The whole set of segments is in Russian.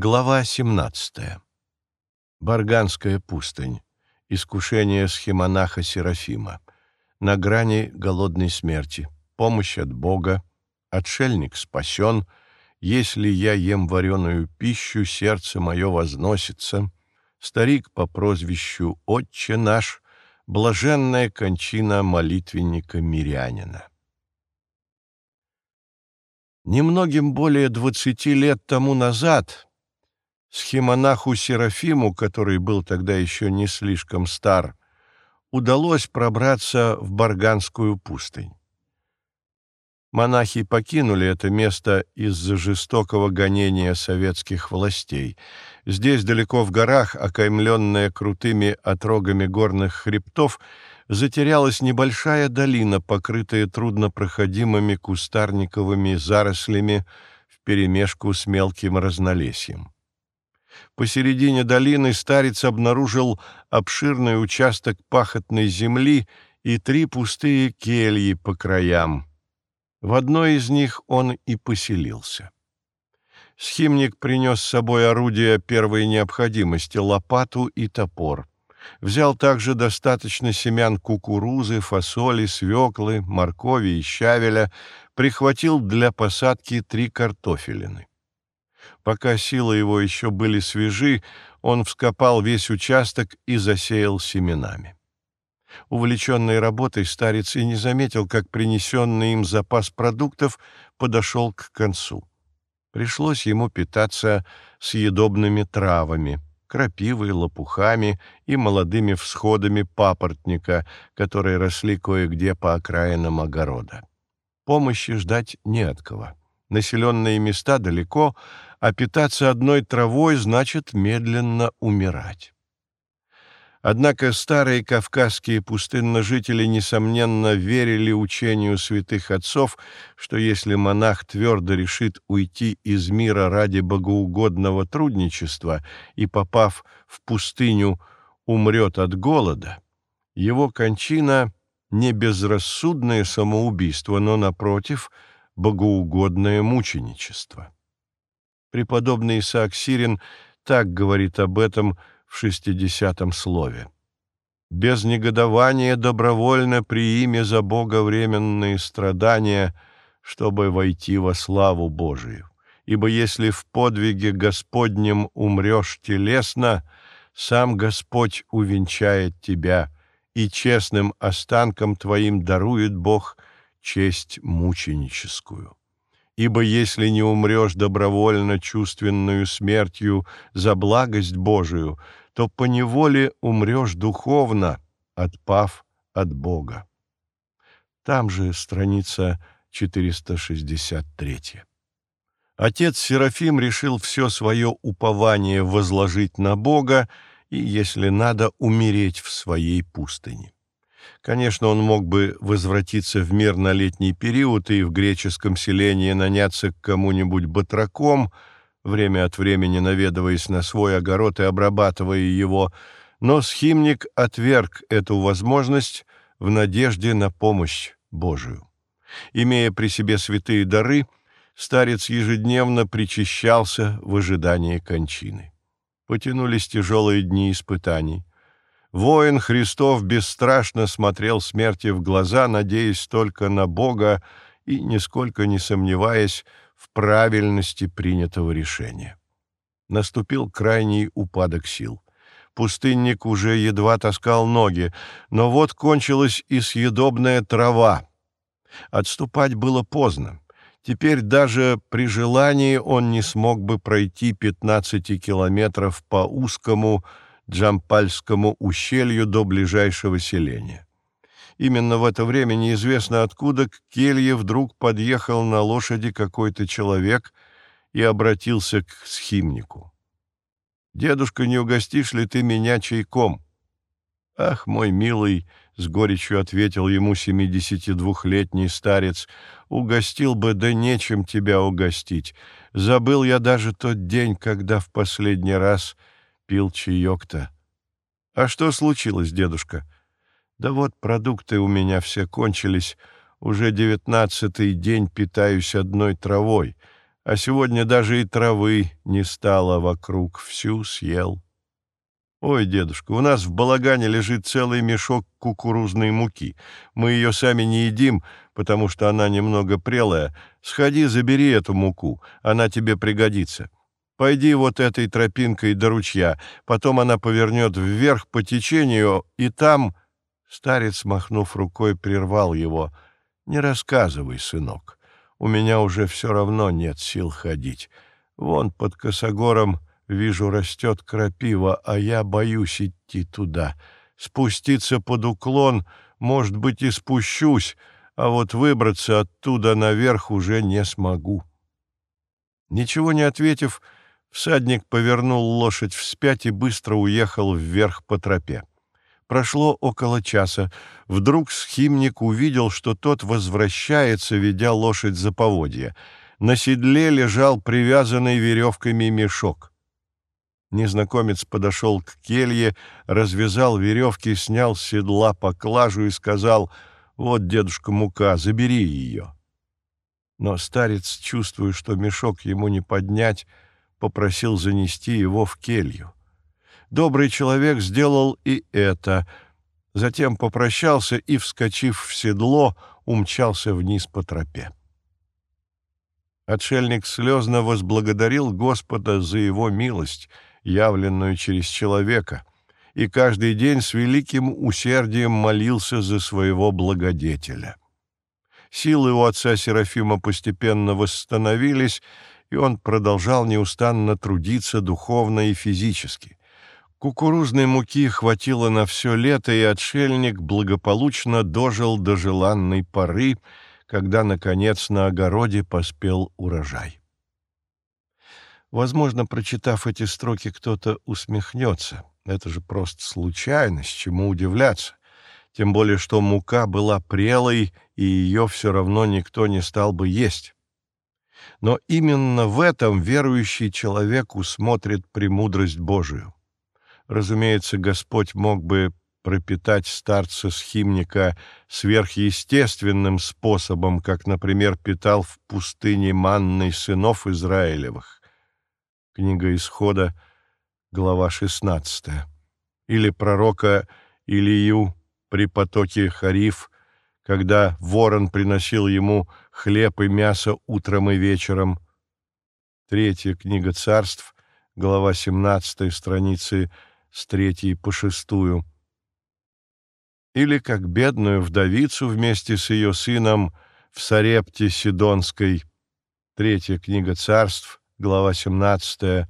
Глава 17. Барганская пустынь. Искушение схемонаха Серафима. На грани голодной смерти. Помощь от Бога. Отшельник спасен. Если я ем вареную пищу, сердце мое возносится. Старик по прозвищу Отче наш. Блаженная кончина молитвенника-мирянина. Немногим более двадцати лет тому назад Схемонаху Серафиму, который был тогда еще не слишком стар, удалось пробраться в Барганскую пустынь. Монахи покинули это место из-за жестокого гонения советских властей. Здесь, далеко в горах, окаймленная крутыми отрогами горных хребтов, затерялась небольшая долина, покрытая труднопроходимыми кустарниковыми зарослями вперемешку с мелким разнолесьем. Посередине долины старец обнаружил обширный участок пахотной земли и три пустые кельи по краям. В одной из них он и поселился. Схимник принес с собой орудия первой необходимости — лопату и топор. Взял также достаточно семян кукурузы, фасоли, свеклы, моркови и щавеля, прихватил для посадки три картофелины. Пока силы его еще были свежи, он вскопал весь участок и засеял семенами. Увлеченный работой старец и не заметил, как принесенный им запас продуктов подошел к концу. Пришлось ему питаться съедобными травами, крапивой, лопухами и молодыми всходами папоротника, которые росли кое-где по окраинам огорода. Помощи ждать не от кого. Населенные места далеко, а питаться одной травой значит медленно умирать. Однако старые кавказские пустынножители, несомненно, верили учению святых отцов, что если монах твердо решит уйти из мира ради богоугодного трудничества и, попав в пустыню, умрет от голода, его кончина — не безрассудное самоубийство, но, напротив, богоугодное мученичество. Преподобный Исаак Сирин так говорит об этом в шестидесятом слове. «Без негодования добровольно приими за Бога временные страдания, чтобы войти во славу Божию. Ибо если в подвиге Господнем умрешь телесно, сам Господь увенчает тебя, и честным останком твоим дарует Бог честь мученическую. Ибо если не умрешь добровольно чувственную смертью за благость Божию, то поневоле умрешь духовно, отпав от Бога. Там же страница 463. Отец Серафим решил все свое упование возложить на Бога и, если надо, умереть в своей пустыне. Конечно, он мог бы возвратиться в мир на летний период и в греческом селении наняться к кому-нибудь батраком, время от времени наведываясь на свой огород и обрабатывая его, но схимник отверг эту возможность в надежде на помощь Божию. Имея при себе святые дары, старец ежедневно причащался в ожидании кончины. Потянулись тяжелые дни испытаний. Воин Христов бесстрашно смотрел смерти в глаза, надеясь только на Бога и нисколько не сомневаясь в правильности принятого решения. Наступил крайний упадок сил. Пустынник уже едва таскал ноги, но вот кончилась и съедобная трава. Отступать было поздно. Теперь даже при желании он не смог бы пройти 15 километров по узкому, Джампальскому ущелью до ближайшего селения. Именно в это время неизвестно откуда к келье вдруг подъехал на лошади какой-то человек и обратился к схимнику. «Дедушка, не угостишь ли ты меня чайком?» «Ах, мой милый!» — с горечью ответил ему семидесяти двухлетний старец. «Угостил бы, да нечем тебя угостить. Забыл я даже тот день, когда в последний раз пил чаек-то. А что случилось, дедушка? Да вот продукты у меня все кончились. Уже девятнадцатый день питаюсь одной травой. а сегодня даже и травы не стало вокруг, всю съел. Ой, дедушка, у нас в балагане лежит целый мешок кукурузной муки. Мы ее сами не едим, потому что она немного прелая. Сходи, забери эту муку, она тебе пригодится. Пойди вот этой тропинкой до ручья, потом она повернет вверх по течению, и там...» Старец, махнув рукой, прервал его. «Не рассказывай, сынок, у меня уже все равно нет сил ходить. Вон под косогором Вижу, растет крапива, а я боюсь идти туда. Спуститься под уклон, может быть, и спущусь, а вот выбраться оттуда наверх уже не смогу. Ничего не ответив, всадник повернул лошадь вспять и быстро уехал вверх по тропе. Прошло около часа. Вдруг схимник увидел, что тот возвращается, ведя лошадь за поводья. На седле лежал привязанный веревками мешок. Незнакомец подошел к келье, развязал веревки, снял с седла поклажу и сказал, «Вот, дедушка, мука, забери ее». Но старец, чувствуя, что мешок ему не поднять, попросил занести его в келью. Добрый человек сделал и это, затем попрощался и, вскочив в седло, умчался вниз по тропе. Отшельник слезно возблагодарил Господа за его милость — явленную через человека, и каждый день с великим усердием молился за своего благодетеля. Силы у отца Серафима постепенно восстановились, и он продолжал неустанно трудиться духовно и физически. Кукурузной муки хватило на все лето, и отшельник благополучно дожил до желанной поры, когда, наконец, на огороде поспел урожай. Возможно, прочитав эти строки, кто-то усмехнется. Это же просто случайность, чему удивляться. Тем более, что мука была прелой, и ее все равно никто не стал бы есть. Но именно в этом верующий человек усмотрит премудрость Божию. Разумеется, Господь мог бы пропитать старца-схимника сверхъестественным способом, как, например, питал в пустыне манной сынов Израилевых. Книга Исхода, глава 16. Или пророка Илию при потоке Хариф, когда ворон приносил ему хлеб и мясо утром и вечером. Третья книга царств, глава 17, страницы с третьей по шестую. Или как бедную вдовицу вместе с ее сыном в Сарепте Сидонской. Третья книга царств, глава 17,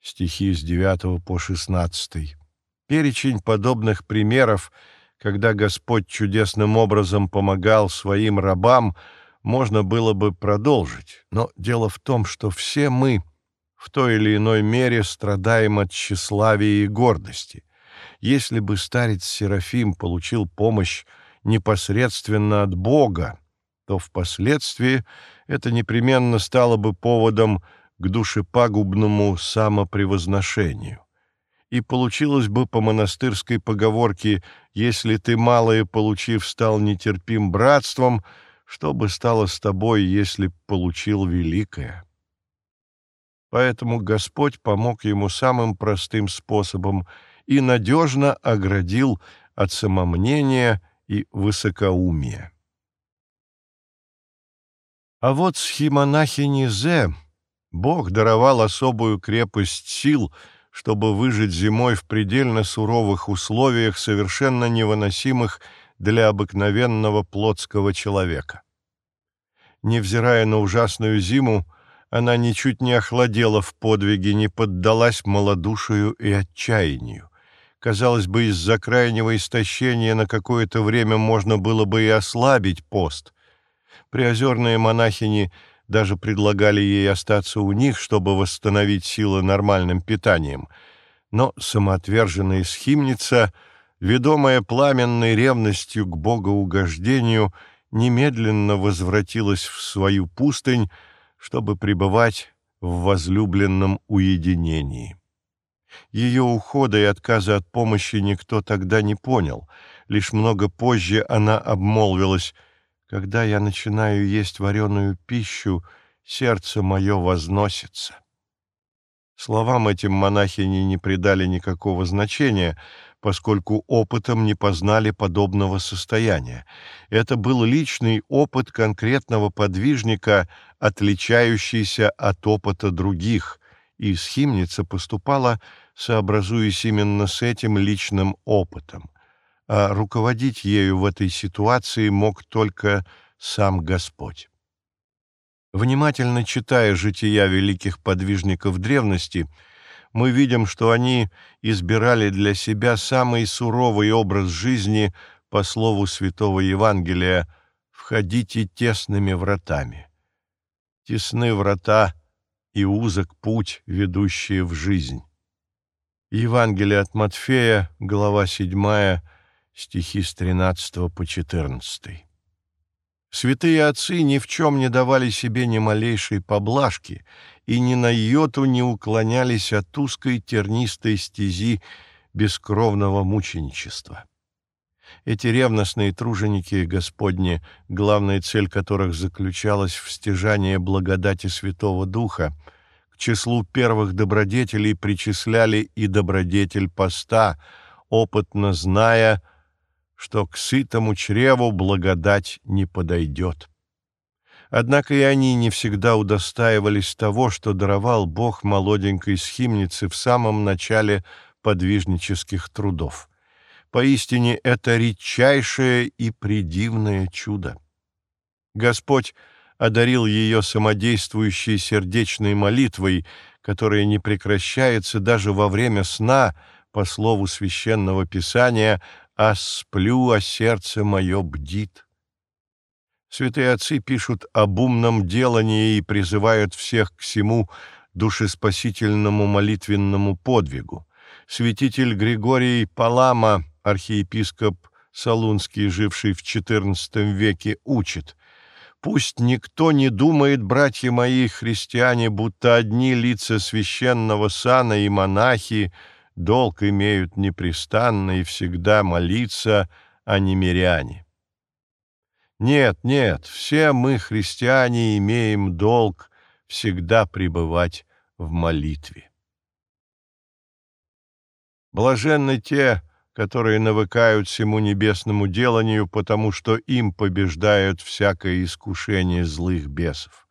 стихи с 9 по 16. Перечень подобных примеров, когда Господь чудесным образом помогал своим рабам, можно было бы продолжить, но дело в том, что все мы в той или иной мере страдаем от тщеславия и гордости. Если бы старец Серафим получил помощь непосредственно от Бога, то впоследствии это непременно стало бы поводом к душепагубному самопревозношению. И получилось бы по монастырской поговорке «Если ты малое, получив, стал нетерпим братством, что бы стало с тобой, если б получил великое?» Поэтому Господь помог ему самым простым способом и надежно оградил от самомнения и высокоумия. А вот схимонахини Зе Бог даровал особую крепость сил, чтобы выжить зимой в предельно суровых условиях, совершенно невыносимых для обыкновенного плотского человека. Невзирая на ужасную зиму, она ничуть не охладела в подвиге, не поддалась малодушию и отчаянию. Казалось бы, из-за крайнего истощения на какое-то время можно было бы и ослабить пост. Приозерные монахини – даже предлагали ей остаться у них, чтобы восстановить силы нормальным питанием. Но самоотверженная схимница, ведомая пламенной ревностью к богоугождению, немедленно возвратилась в свою пустынь, чтобы пребывать в возлюбленном уединении. Ее ухода и отказа от помощи никто тогда не понял. Лишь много позже она обмолвилась — когда я начинаю есть вареную пищу, сердце мое возносится». Словам этим монахини не придали никакого значения, поскольку опытом не познали подобного состояния. Это был личный опыт конкретного подвижника, отличающийся от опыта других, и схимница поступала, сообразуясь именно с этим личным опытом. А руководить ею в этой ситуации мог только сам Господь. Внимательно читая жития великих подвижников древности, мы видим, что они избирали для себя самый суровый образ жизни по слову Святого Евангелия «Входите тесными вратами». Тесны врата и узок путь, ведущий в жизнь. Евангелие от Матфея, глава 7, стихи с 13 по 14. Святые отцы ни в чем не давали себе ни малейшей поблажки и ни на йоту не уклонялись от узкой тернистой стези бескровного мученичества. Эти ревностные труженики Господни, главная цель которых заключалась в стяжании благодати Святого Духа, к числу первых добродетелей причисляли и добродетель поста, опытно зная – что к сытому чреву благодать не подойдет. Однако и они не всегда удостаивались того, что даровал Бог молоденькой схимнице в самом начале подвижнических трудов. Поистине это редчайшее и предивное чудо. Господь одарил ее самодействующей сердечной молитвой, которая не прекращается даже во время сна, по слову священного писания, а сплю, а сердце мое бдит. Святые отцы пишут об умном делании и призывают всех к всему душеспасительному молитвенному подвигу. Святитель Григорий Палама, архиепископ Солунский, живший в XIV веке, учит «Пусть никто не думает, братья мои христиане, будто одни лица священного сана и монахи — долг имеют непрестанно и всегда молиться, а не миряне. Нет, нет, все мы, христиане, имеем долг всегда пребывать в молитве. Блаженны те, которые навыкают всему небесному деланию, потому что им побеждают всякое искушение злых бесов.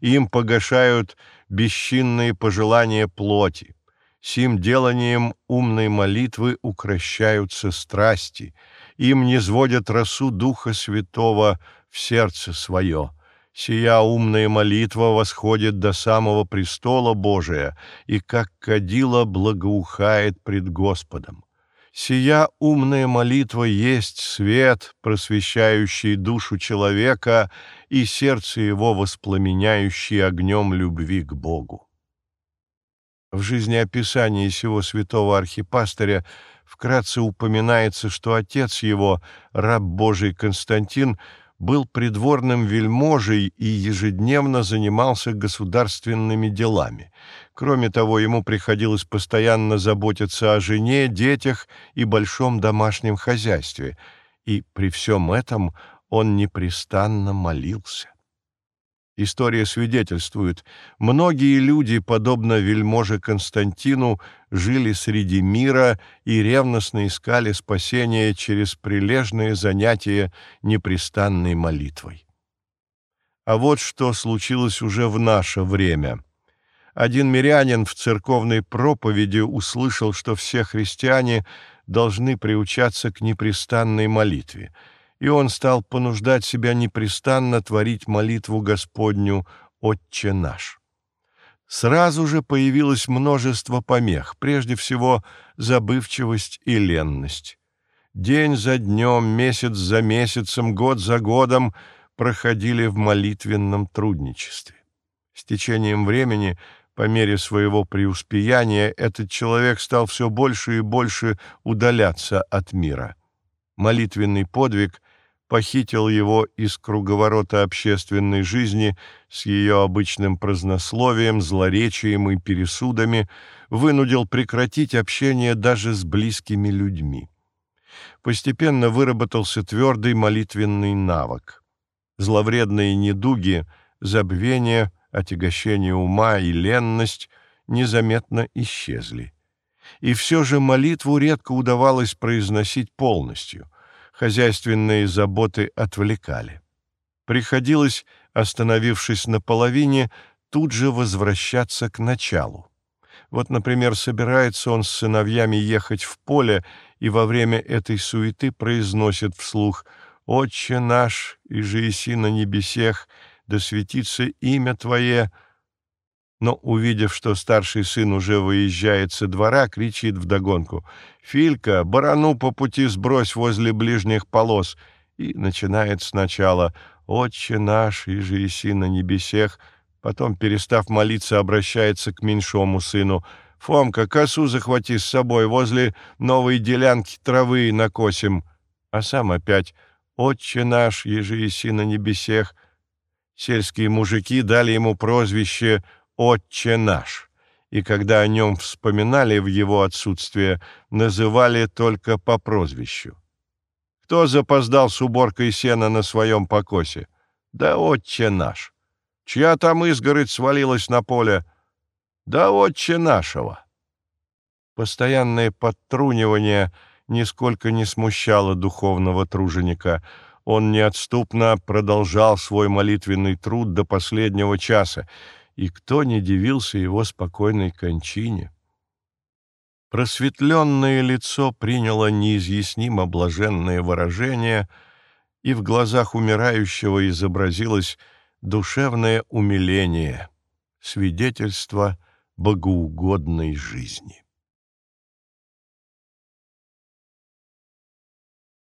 Им погашают бесчинные пожелания плоти, Сим деланием умной молитвы укращаются страсти, им не сводят росу Духа Святого в сердце свое. Сия умная молитва восходит до самого престола Божия и, как кадила, благоухает пред Господом. Сия умная молитва есть свет, просвещающий душу человека и сердце его воспламеняющий огнем любви к Богу. В жизнеописании сего святого архипастыря вкратце упоминается, что отец его, раб Божий Константин, был придворным вельможей и ежедневно занимался государственными делами. Кроме того, ему приходилось постоянно заботиться о жене, детях и большом домашнем хозяйстве, и при всем этом он непрестанно молился. История свидетельствует, многие люди, подобно вельможе Константину, жили среди мира и ревностно искали спасения через прилежное занятие непрестанной молитвой. А вот что случилось уже в наше время. Один мирянин в церковной проповеди услышал, что все христиане должны приучаться к непрестанной молитве – и он стал понуждать себя непрестанно творить молитву Господню «Отче наш». Сразу же появилось множество помех, прежде всего забывчивость и ленность. День за днем, месяц за месяцем, год за годом проходили в молитвенном трудничестве. С течением времени, по мере своего преуспеяния, этот человек стал все больше и больше удаляться от мира. Молитвенный подвиг похитил его из круговорота общественной жизни с ее обычным празднословием, злоречием и пересудами, вынудил прекратить общение даже с близкими людьми. Постепенно выработался твердый молитвенный навык. Зловредные недуги, забвение, отягощение ума и ленность незаметно исчезли. И все же молитву редко удавалось произносить полностью. Хозяйственные заботы отвлекали. Приходилось, остановившись на половине, тут же возвращаться к началу. Вот, например, собирается он с сыновьями ехать в поле, и во время этой суеты произносит вслух «Отче наш, и же иси на небесех, да светится имя Твое», но, увидев, что старший сын уже выезжает со двора, кричит вдогонку. «Филька, барану по пути сбрось возле ближних полос!» и начинает сначала. «Отче наш, и же иси на небесех», потом, перестав молиться, обращается к меньшому сыну. «Фомка, косу захвати с собой, возле новой делянки травы накосим», а сам опять. «Отче наш, еже иси на небесех». Сельские мужики дали ему прозвище «Отче «Отче наш», и когда о нем вспоминали в его отсутствие, называли только по прозвищу. Кто запоздал с уборкой сена на своем покосе? Да отче наш. Чья там изгородь свалилась на поле? Да отче нашего. Постоянное подтрунивание нисколько не смущало духовного труженика. Он неотступно продолжал свой молитвенный труд до последнего часа, и кто не дивился его спокойной кончине. Просветленное лицо приняло неизъяснимо блаженное выражение, и в глазах умирающего изобразилось душевное умиление, свидетельство богоугодной жизни.